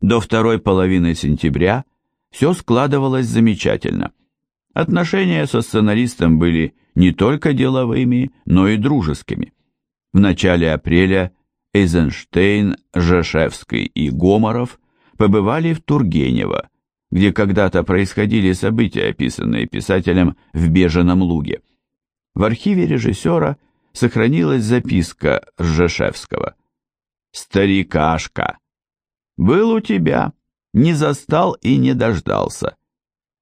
До второй половины сентября все складывалось замечательно. Отношения со сценаристом были не только деловыми, но и дружескими. В начале апреля Эйзенштейн, Жешевский и Гоморов побывали в Тургенево, где когда-то происходили события, описанные писателем в «Беженом луге». В архиве режиссера сохранилась записка Ржешевского. «Старикашка! Был у тебя, не застал и не дождался.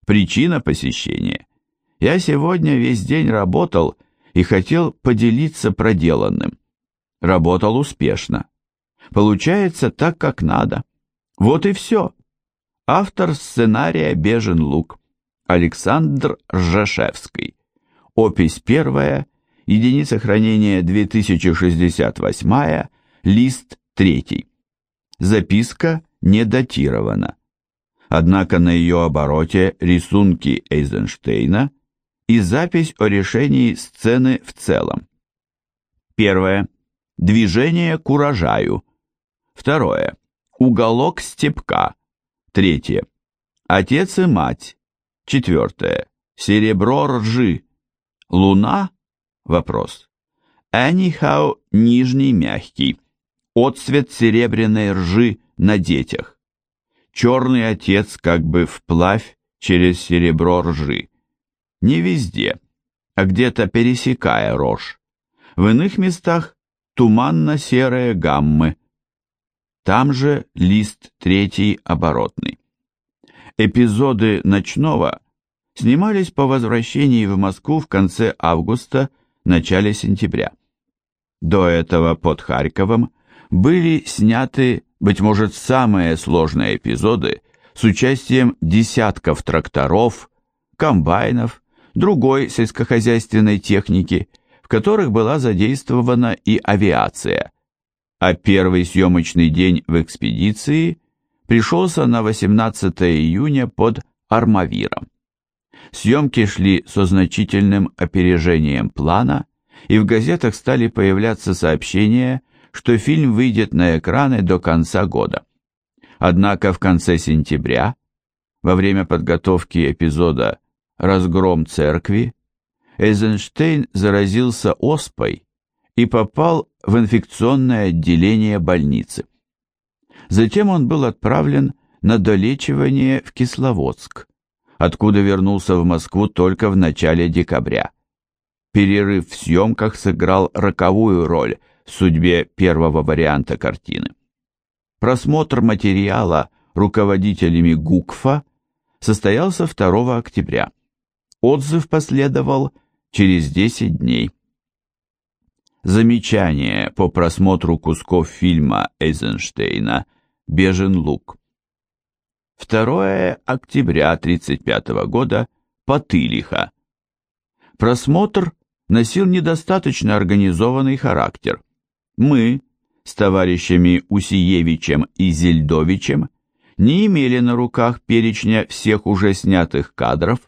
Причина посещения. Я сегодня весь день работал и хотел поделиться проделанным. Работал успешно. Получается так, как надо. Вот и все. Автор сценария «Бежен лук» Александр Ржешевский. Опись первая, единица хранения 2068, лист третий. Записка не датирована. Однако на ее обороте рисунки Эйзенштейна и запись о решении сцены в целом. Первое. Движение к урожаю. Второе. Уголок степка. Третье. Отец и мать. Четвертое. Серебро ржи. Луна? Вопрос. Anyhow, нижний мягкий. Отцвет серебряной ржи на детях. Черный отец как бы вплавь через серебро ржи. Не везде, а где-то пересекая рожь. В иных местах туманно-серые гаммы, там же лист третий оборотный. Эпизоды «Ночного» снимались по возвращении в Москву в конце августа, начале сентября. До этого под Харьковом были сняты, быть может, самые сложные эпизоды с участием десятков тракторов, комбайнов, другой сельскохозяйственной техники, в которых была задействована и авиация, а первый съемочный день в экспедиции пришелся на 18 июня под Армавиром. Съемки шли со значительным опережением плана, и в газетах стали появляться сообщения, что фильм выйдет на экраны до конца года. Однако в конце сентября, во время подготовки эпизода «Разгром церкви», Эйзенштейн заразился оспой и попал в инфекционное отделение больницы. Затем он был отправлен на долечивание в Кисловодск, откуда вернулся в Москву только в начале декабря. Перерыв в съемках сыграл роковую роль судьбе первого варианта картины. Просмотр материала руководителями ГУКФа состоялся 2 октября. Отзыв последовал через 10 дней. Замечание по просмотру кусков фильма Эйзенштейна «Бежен лук». 2 октября 1935 года. Потылиха. Просмотр носил недостаточно организованный характер. Мы с товарищами Усиевичем и Зельдовичем не имели на руках перечня всех уже снятых кадров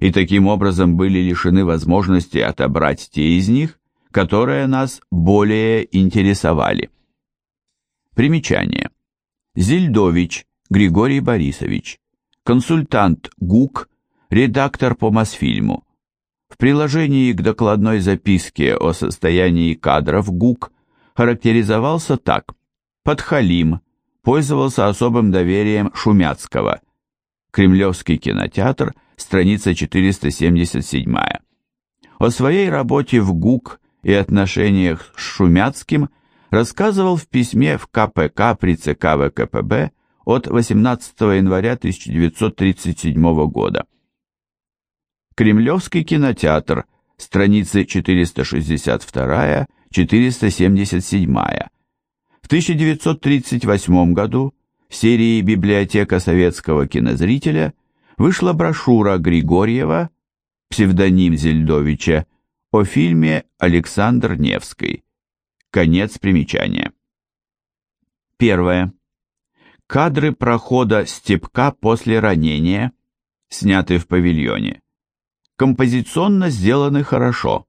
и таким образом были лишены возможности отобрать те из них, которые нас более интересовали. Примечание. Зельдович Григорий Борисович, консультант ГУК, редактор по Мосфильму. В приложении к докладной записке о состоянии кадров ГУК характеризовался так. Подхалим, пользовался особым доверием Шумяцкого. Кремлевский кинотеатр, страница 477. О своей работе в ГУК и отношениях с Шумяцким рассказывал в письме в КПК при ЦК ВКПБ от 18 января 1937 года. Кремлевский кинотеатр, страницы 462-477. В 1938 году в серии «Библиотека советского кинозрителя» вышла брошюра Григорьева, псевдоним Зельдовича, о фильме Александр Невский. Конец примечания. Первое. Кадры прохода Степка после ранения, сняты в павильоне. Композиционно сделаны хорошо.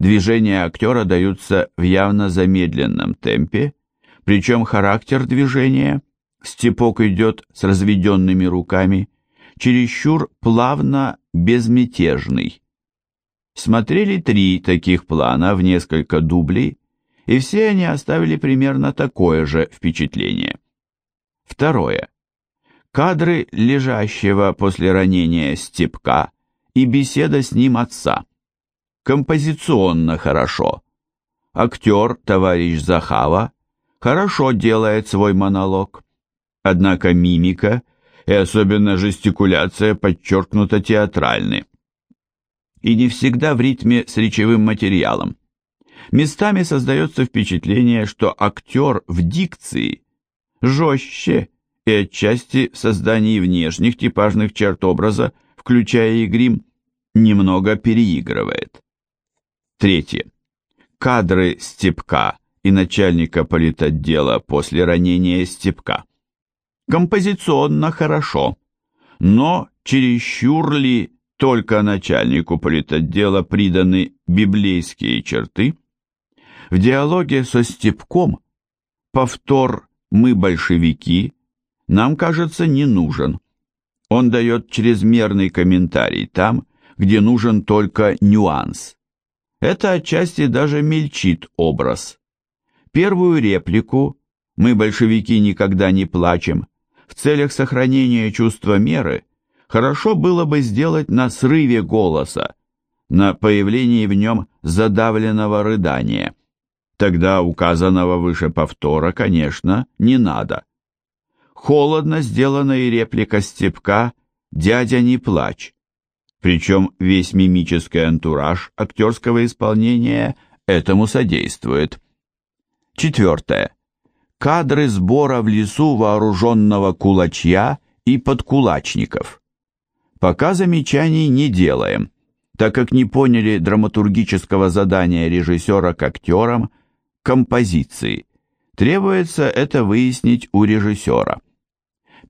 Движения актера даются в явно замедленном темпе, причем характер движения Степок идет с разведенными руками, чересчур плавно безмятежный. Смотрели три таких плана в несколько дублей, и все они оставили примерно такое же впечатление. Второе. Кадры лежащего после ранения Степка и беседа с ним отца. Композиционно хорошо. Актер, товарищ Захава, хорошо делает свой монолог. Однако мимика и особенно жестикуляция подчеркнуто театральны. И не всегда в ритме с речевым материалом. Местами создается впечатление, что актер в дикции жестче и отчасти в создании внешних типажных черт образа, включая и грим, немного переигрывает. Третье. Кадры Степка и начальника политотдела после ранения Степка. Композиционно хорошо, но чересчур ли только начальнику политотдела приданы библейские черты? В диалоге со Степком повтор «мы большевики» нам кажется не нужен. Он дает чрезмерный комментарий там, где нужен только нюанс. Это отчасти даже мельчит образ. Первую реплику «мы большевики никогда не плачем» в целях сохранения чувства меры хорошо было бы сделать на срыве голоса, на появлении в нем задавленного рыдания. Тогда указанного выше повтора, конечно, не надо. Холодно сделана и реплика Степка «Дядя, не плачь». Причем весь мимический антураж актерского исполнения этому содействует. Четвертое кадры сбора в лесу вооруженного кулачья и подкулачников. Пока замечаний не делаем, так как не поняли драматургического задания режиссера к актерам, композиции. Требуется это выяснить у режиссера.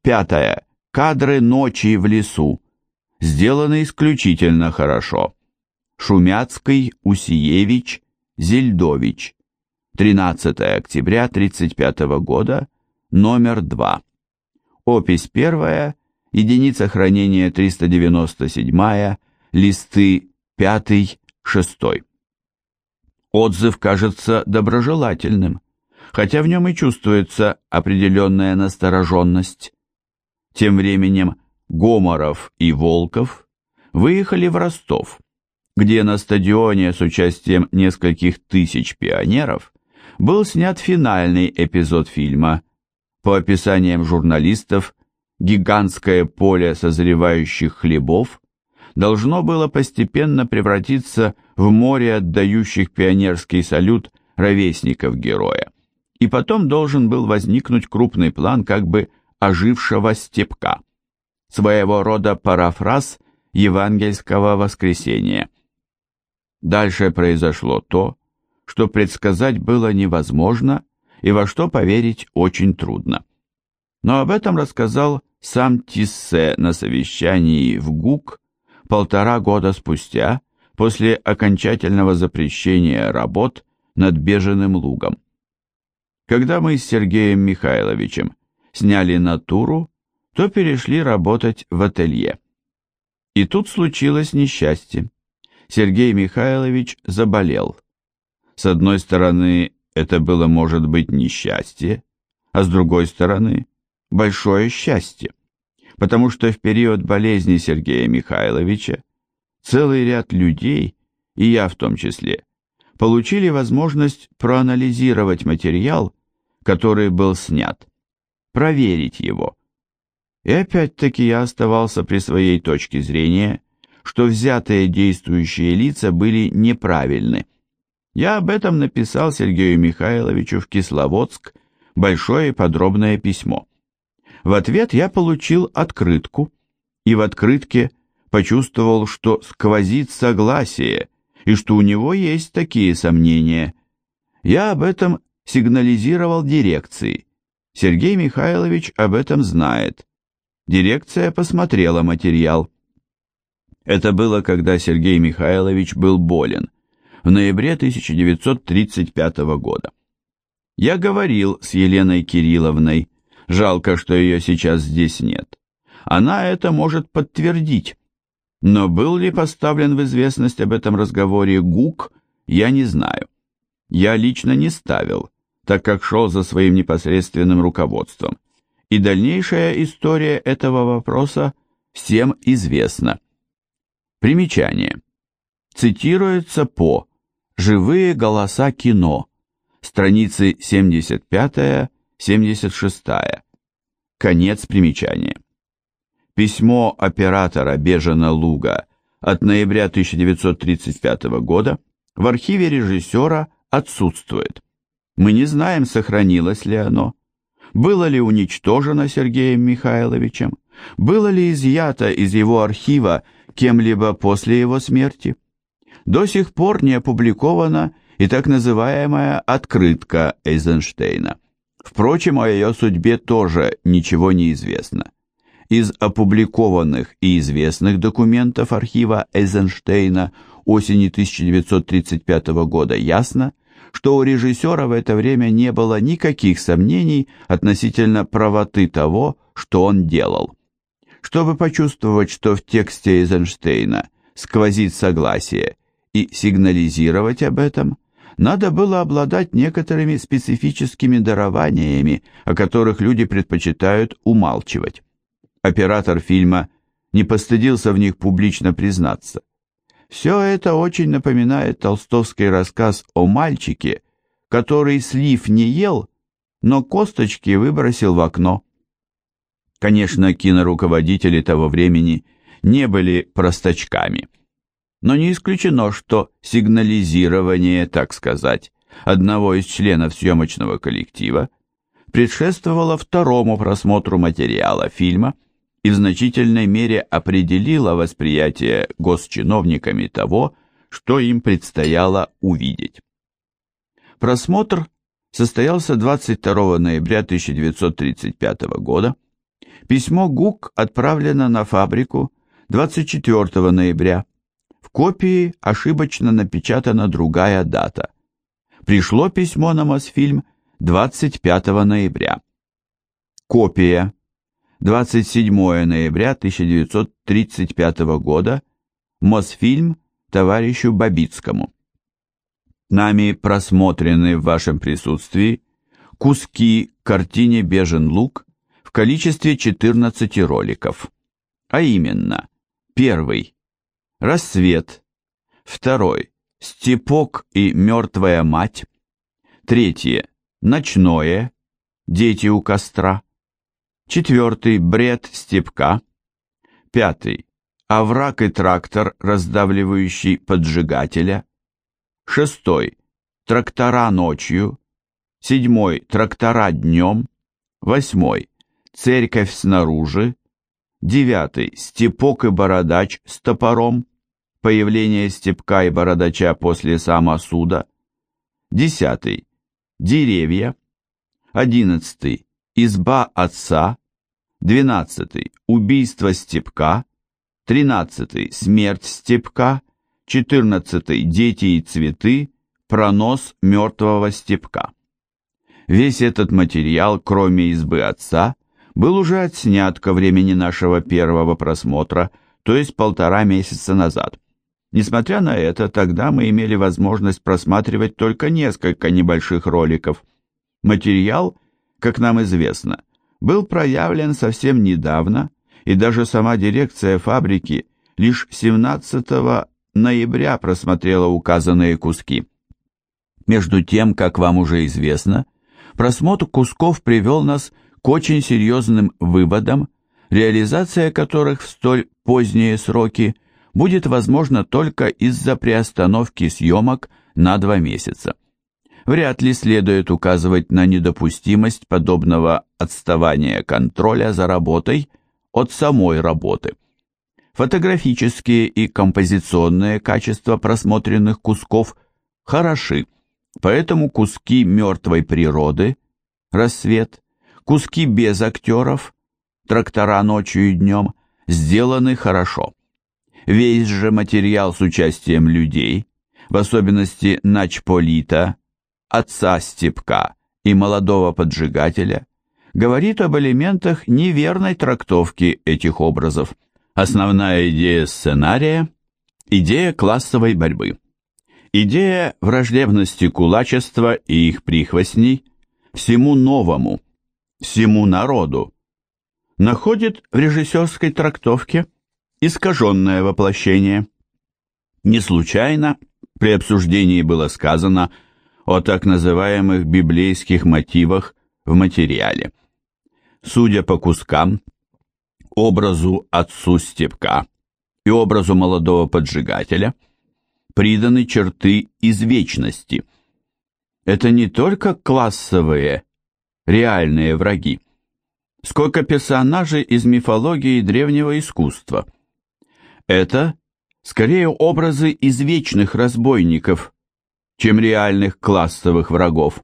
Пятое. Кадры ночи в лесу. Сделаны исключительно хорошо. Шумяцкий, Усиевич, Зельдович. 13 октября 1935 года, номер 2. Опись первая, единица хранения 397, листы 5-6. Отзыв кажется доброжелательным, хотя в нем и чувствуется определенная настороженность. Тем временем Гоморов и Волков выехали в Ростов, где на стадионе с участием нескольких тысяч пионеров был снят финальный эпизод фильма. По описаниям журналистов, гигантское поле созревающих хлебов должно было постепенно превратиться в море отдающих пионерский салют ровесников героя. И потом должен был возникнуть крупный план как бы ожившего степка, своего рода парафраз евангельского воскресения. Дальше произошло то, что предсказать было невозможно и во что поверить очень трудно. Но об этом рассказал сам Тиссе на совещании в ГУК полтора года спустя, после окончательного запрещения работ над Беженым лугом. Когда мы с Сергеем Михайловичем сняли натуру, то перешли работать в ателье. И тут случилось несчастье. Сергей Михайлович заболел. С одной стороны, это было, может быть, несчастье, а с другой стороны, большое счастье, потому что в период болезни Сергея Михайловича целый ряд людей, и я в том числе, получили возможность проанализировать материал, который был снят, проверить его. И опять-таки я оставался при своей точке зрения, что взятые действующие лица были неправильны. Я об этом написал Сергею Михайловичу в Кисловодск большое подробное письмо. В ответ я получил открытку, и в открытке почувствовал, что сквозит согласие, и что у него есть такие сомнения. Я об этом сигнализировал дирекции. Сергей Михайлович об этом знает. Дирекция посмотрела материал. Это было, когда Сергей Михайлович был болен в ноябре 1935 года. Я говорил с Еленой Кирилловной, Жалко, что ее сейчас здесь нет. Она это может подтвердить. Но был ли поставлен в известность об этом разговоре ГУК, я не знаю. Я лично не ставил, так как шел за своим непосредственным руководством. И дальнейшая история этого вопроса всем известна. Примечание. Цитируется по «Живые голоса кино», страницы 75-76. Конец примечания. Письмо оператора Бежена Луга от ноября 1935 года в архиве режиссера отсутствует. Мы не знаем, сохранилось ли оно, было ли уничтожено Сергеем Михайловичем, было ли изъято из его архива кем-либо после его смерти. До сих пор не опубликована и так называемая «открытка Эйзенштейна». Впрочем, о ее судьбе тоже ничего не известно. Из опубликованных и известных документов архива Эйзенштейна осени 1935 года ясно, что у режиссера в это время не было никаких сомнений относительно правоты того, что он делал. Чтобы почувствовать, что в тексте Эйзенштейна сквозит согласие, и сигнализировать об этом – надо было обладать некоторыми специфическими дарованиями, о которых люди предпочитают умалчивать. Оператор фильма не постыдился в них публично признаться. Все это очень напоминает толстовский рассказ о мальчике, который слив не ел, но косточки выбросил в окно. Конечно, киноруководители того времени не были простачками – но не исключено, что сигнализирование, так сказать, одного из членов съемочного коллектива предшествовало второму просмотру материала фильма и в значительной мере определило восприятие госчиновниками того, что им предстояло увидеть. Просмотр состоялся 22 ноября 1935 года. Письмо ГУК отправлено на фабрику 24 ноября в копии ошибочно напечатана другая дата. Пришло письмо на Мосфильм 25 ноября. Копия. 27 ноября 1935 года. Мосфильм товарищу Бабицкому. Нами просмотрены в вашем присутствии куски картине «Бежен лук» в количестве 14 роликов. А именно, первый Рассвет. Второй. Степок и мертвая мать. Третье. Ночное. Дети у костра. Четвертый. Бред Степка. Пятый. Овраг и трактор, раздавливающий поджигателя. Шестой. Трактора ночью. Седьмой. Трактора днем. Восьмой. Церковь снаружи. Девятый. Степок и бородач с топором появление Степка и Бородача после самосуда. Десятый. Деревья. Одиннадцатый. Изба отца. Двенадцатый. Убийство Степка. Тринадцатый. Смерть Степка. Четырнадцатый. Дети и цветы. Пронос мертвого Степка. Весь этот материал, кроме избы отца, был уже отснят ко времени нашего первого просмотра, то есть полтора месяца назад. Несмотря на это, тогда мы имели возможность просматривать только несколько небольших роликов. Материал, как нам известно, был проявлен совсем недавно, и даже сама дирекция фабрики лишь 17 ноября просмотрела указанные куски. Между тем, как вам уже известно, просмотр кусков привел нас к очень серьезным выводам, реализация которых в столь поздние сроки – будет возможно только из-за приостановки съемок на два месяца. Вряд ли следует указывать на недопустимость подобного отставания контроля за работой от самой работы. Фотографические и композиционные качества просмотренных кусков хороши, поэтому куски мертвой природы, рассвет, куски без актеров, трактора ночью и днем, сделаны хорошо. Весь же материал с участием людей, в особенности начполита, отца Степка и молодого поджигателя, говорит об элементах неверной трактовки этих образов. Основная идея сценария – идея классовой борьбы. Идея враждебности кулачества и их прихвостней всему новому, всему народу, находит в режиссерской трактовке искаженное воплощение. Не случайно при обсуждении было сказано о так называемых библейских мотивах в материале. Судя по кускам, образу отцу Степка и образу молодого поджигателя приданы черты извечности. Это не только классовые, реальные враги. Сколько персонажей из мифологии древнего искусства. Это скорее образы извечных разбойников, чем реальных классовых врагов.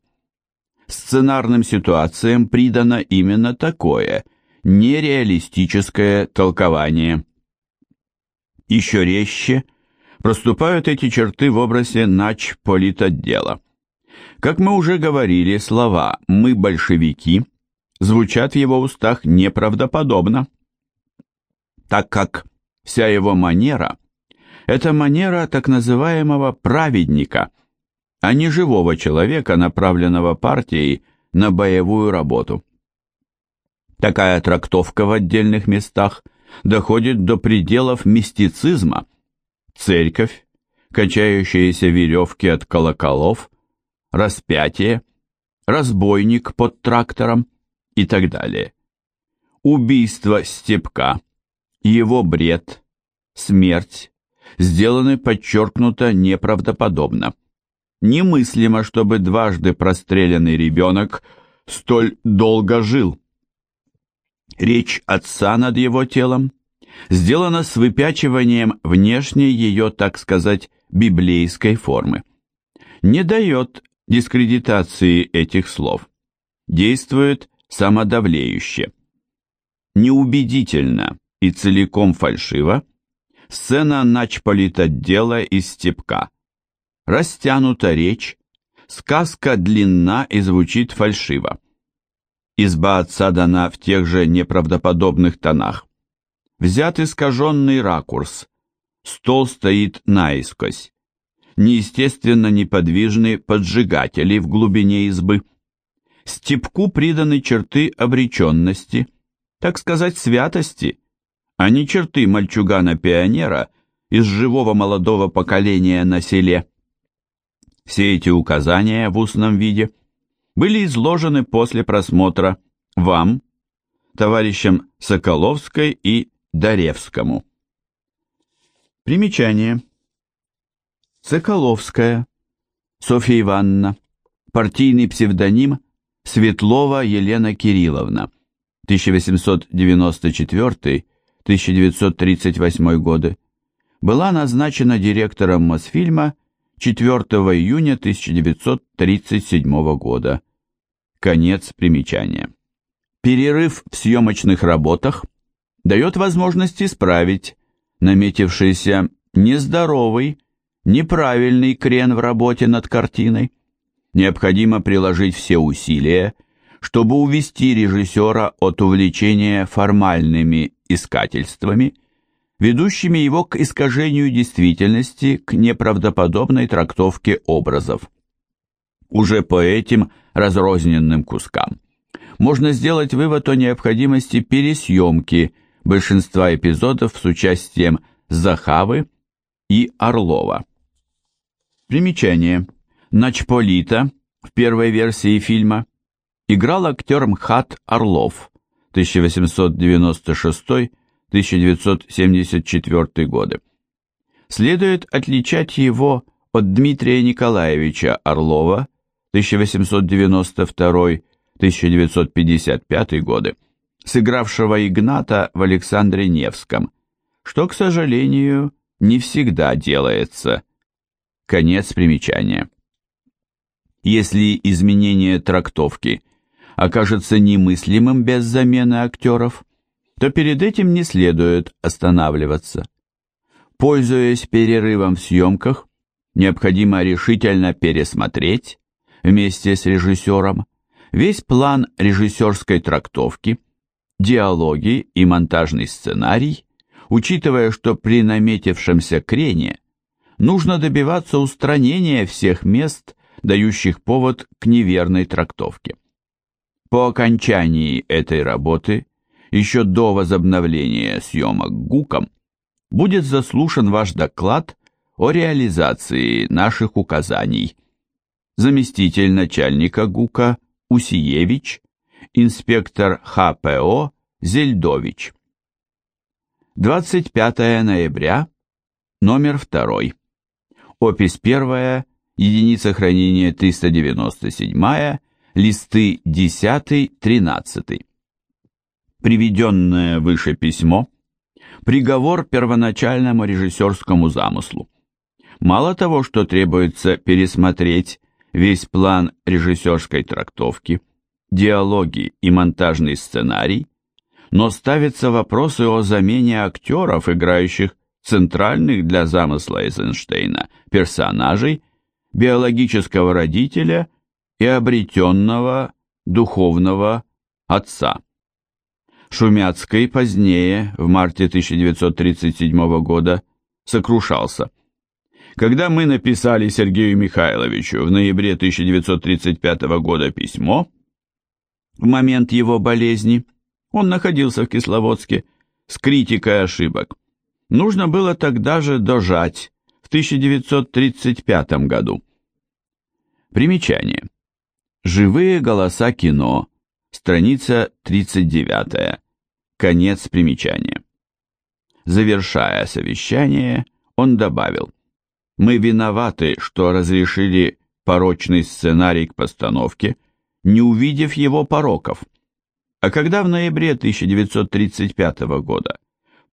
Сценарным ситуациям придано именно такое нереалистическое толкование. Еще резче проступают эти черты в образе нач политотдела. Как мы уже говорили, слова «мы большевики» звучат в его устах неправдоподобно, так как вся его манера – это манера так называемого праведника, а не живого человека, направленного партией на боевую работу. Такая трактовка в отдельных местах доходит до пределов мистицизма. Церковь, качающиеся веревки от колоколов, распятие, разбойник под трактором и так далее. Убийство Степка, его бред, смерть сделаны подчеркнуто неправдоподобно. Немыслимо, чтобы дважды простреленный ребенок столь долго жил. Речь отца над его телом сделана с выпячиванием внешней ее, так сказать, библейской формы. Не дает дискредитации этих слов. Действует самодавлеюще. Неубедительно и целиком фальшиво сцена начполитотдела из степка. Растянута речь, сказка длинна и звучит фальшиво. Изба отца дана в тех же неправдоподобных тонах. Взят искаженный ракурс, стол стоит наискось. Неестественно неподвижны поджигатели в глубине избы. Степку приданы черты обреченности, так сказать, святости, а не черты мальчугана-пионера из живого молодого поколения на селе. Все эти указания в устном виде были изложены после просмотра вам, товарищам Соколовской и Даревскому. Примечание. Соколовская, Софья Ивановна, партийный псевдоним Светлова Елена Кирилловна, 1894-1938 годы, была назначена директором Мосфильма 4 июня 1937 года. Конец примечания. Перерыв в съемочных работах дает возможность исправить наметившийся нездоровый, неправильный крен в работе над картиной. Необходимо приложить все усилия, чтобы увести режиссера от увлечения формальными искательствами – ведущими его к искажению действительности, к неправдоподобной трактовке образов. Уже по этим разрозненным кускам можно сделать вывод о необходимости пересъемки большинства эпизодов с участием Захавы и Орлова. Примечание. Начполита в первой версии фильма играл актер МХАТ Орлов 1896 1974 годы. Следует отличать его от Дмитрия Николаевича Орлова 1892-1955 годы, сыгравшего Игната в Александре Невском, что, к сожалению, не всегда делается. Конец примечания. Если изменение трактовки окажется немыслимым без замены актеров, то перед этим не следует останавливаться. Пользуясь перерывом в съемках, необходимо решительно пересмотреть, вместе с режиссером, весь план режиссерской трактовки, диалоги и монтажный сценарий, учитывая, что при наметившемся крене нужно добиваться устранения всех мест, дающих повод к неверной трактовке. По окончании этой работы, еще до возобновления съемок ГУКом, будет заслушан ваш доклад о реализации наших указаний. Заместитель начальника ГУКа Усиевич, инспектор ХПО Зельдович. 25 ноября, номер 2. Опись 1, единица хранения 397, листы 10-13. Приведенное выше письмо – приговор первоначальному режиссерскому замыслу. Мало того, что требуется пересмотреть весь план режиссерской трактовки, диалоги и монтажный сценарий, но ставятся вопросы о замене актеров, играющих центральных для замысла Эйзенштейна персонажей, биологического родителя и обретенного духовного отца. Шумяцкий позднее, в марте 1937 года, сокрушался. Когда мы написали Сергею Михайловичу в ноябре 1935 года письмо, в момент его болезни, он находился в Кисловодске, с критикой ошибок. Нужно было тогда же дожать, в 1935 году. Примечание. Живые голоса кино. Страница 39. Конец примечания. Завершая совещание, он добавил, «Мы виноваты, что разрешили порочный сценарий к постановке, не увидев его пороков. А когда в ноябре 1935 года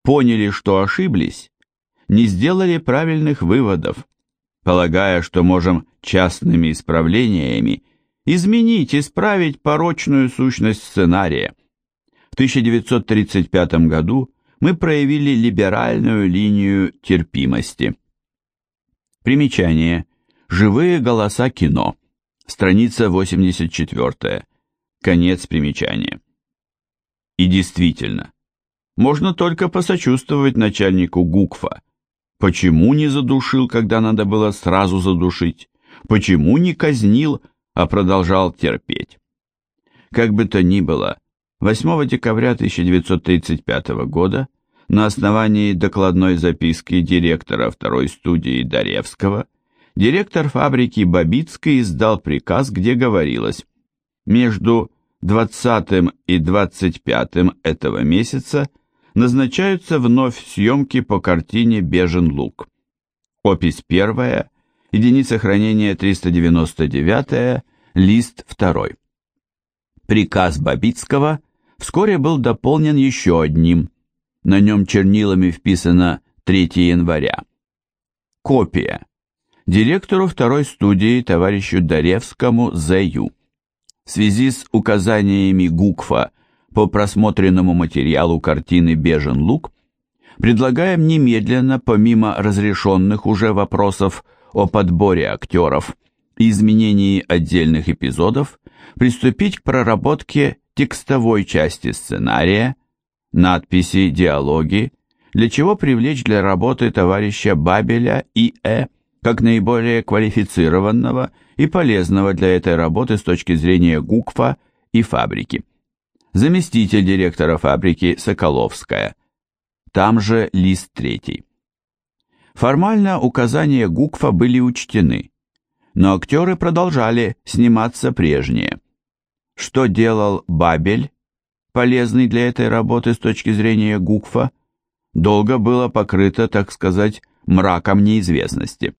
поняли, что ошиблись, не сделали правильных выводов, полагая, что можем частными исправлениями изменить, исправить порочную сущность сценария. В 1935 году мы проявили либеральную линию терпимости. Примечание. Живые голоса кино. Страница 84. Конец примечания. И действительно, можно только посочувствовать начальнику ГУКФа. Почему не задушил, когда надо было сразу задушить? Почему не казнил, а продолжал терпеть. Как бы то ни было, 8 декабря 1935 года на основании докладной записки директора второй студии Даревского директор фабрики Бабицкой издал приказ, где говорилось «Между 20 и 25 этого месяца назначаются вновь съемки по картине «Бежен лук». Опись первая, единица хранения 399, лист 2. Приказ Бабицкого вскоре был дополнен еще одним. На нем чернилами вписано 3 января. Копия. Директору второй студии товарищу Даревскому З.Ю. В связи с указаниями ГУКФа по просмотренному материалу картины «Бежен лук» предлагаем немедленно, помимо разрешенных уже вопросов о подборе актеров и изменении отдельных эпизодов, приступить к проработке текстовой части сценария, надписи, диалоги, для чего привлечь для работы товарища Бабеля и Э. как наиболее квалифицированного и полезного для этой работы с точки зрения ГУКФа и фабрики. Заместитель директора фабрики Соколовская. Там же лист третий. Формально указания Гукфа были учтены, но актеры продолжали сниматься прежние. Что делал Бабель, полезный для этой работы с точки зрения Гукфа, долго было покрыто, так сказать, мраком неизвестности.